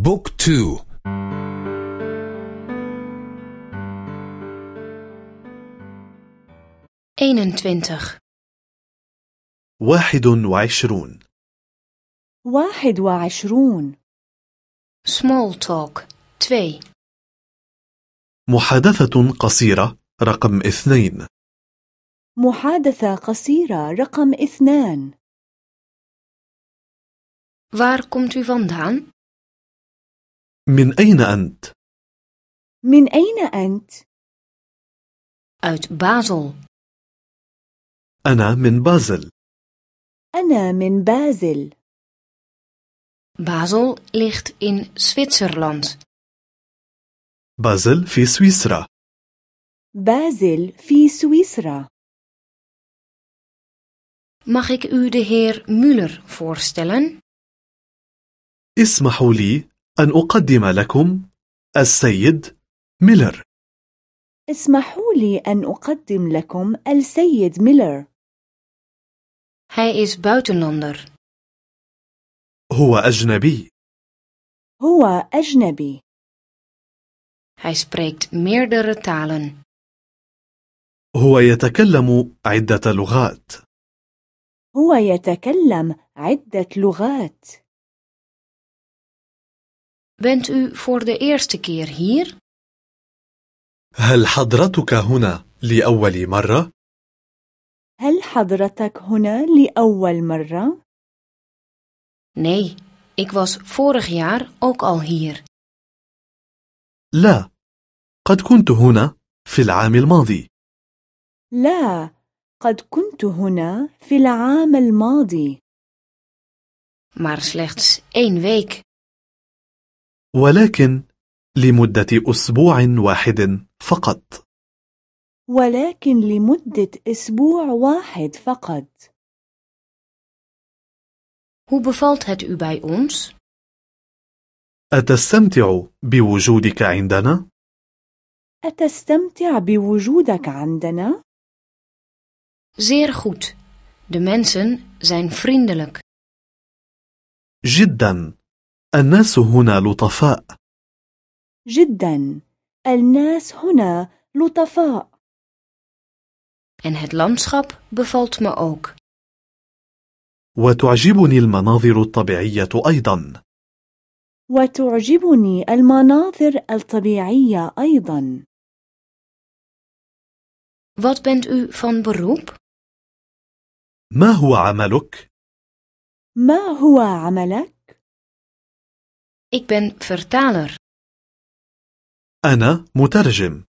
بوك تو eenentwintig واحد وعشرون. واحد وعشرون. Small talk. 2 محادثة قصيرة رقم اثنين. محادثة قصيرة رقم اثنان. Waar komt u vandaan? من أين أنت؟ من أين أنت؟ uit Basel. أنا من بازل. أنا من بازل. Basel ligt in Zwitserland. بازل في سويسرا. بازل في سويسرا. Mag ik u de heer Müller voorstellen? اسمحوا لي أن أقدم لكم السيد ميلر. اسمحوا لي أن أقدم لكم السيد ميلر. Hij is buitenlander. هو أجنبي. هو أجنبي. Hij spreekt meerdere talen. هو يتكلم عدة لغات. هو يتكلم عدة لغات. Bent u voor de eerste keer hier? هل حضرتك هنا لأول مرة؟ هل حضرتك هنا لأول مرة؟ nee ik was vorig jaar ook al hier. لا قد كنت هنا في العام الماضي. لا قد كنت هنا في العام الماضي. Maar slechts één week. ولكن لمدة أسبوع واحد فقط. ولكن لمدة أسبوع واحد فقط. Hoe bevalt het u bij ons? أتستمتع بوجودك عندنا؟ أتستمتع بوجودك عندنا؟ zeer goed. De mensen zijn vriendelijk. جدا. الناس هنا لطفاء. جدا. الناس هنا لطفاء. En het landschap bevalt me ook. وتعجبني المناظر الطبيعية أيضا. وتعجبني المناظر الطبيعية أيضا. Wat bent u van beroep? ما هو عملك؟ ما هو عملك؟ Ik ben vertaler. أنا مترجم.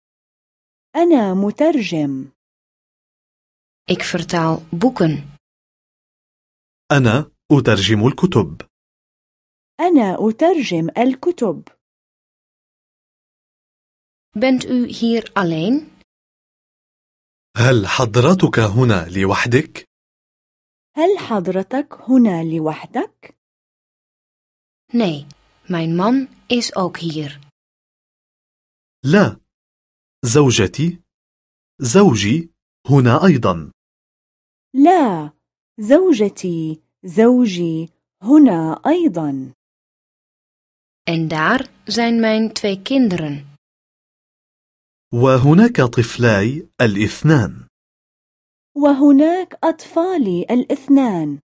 أنا مترجم. Ik vertaal boeken. أنا أترجم الكتب. أنا أترجم الكتب. Bent u hier alleen? هل حضرتك هنا لوحدك؟ هل حضرتك هنا لوحدك؟ nee. Mijn man is ook hier. لا. زوجتي. زوجي هنا أيضا. لا. زوجتي زوجي هنا أيضا. En daar zijn mijn twee kinderen. وهناك طفلاي الاثنان. وهناك أطفالي الاثنان.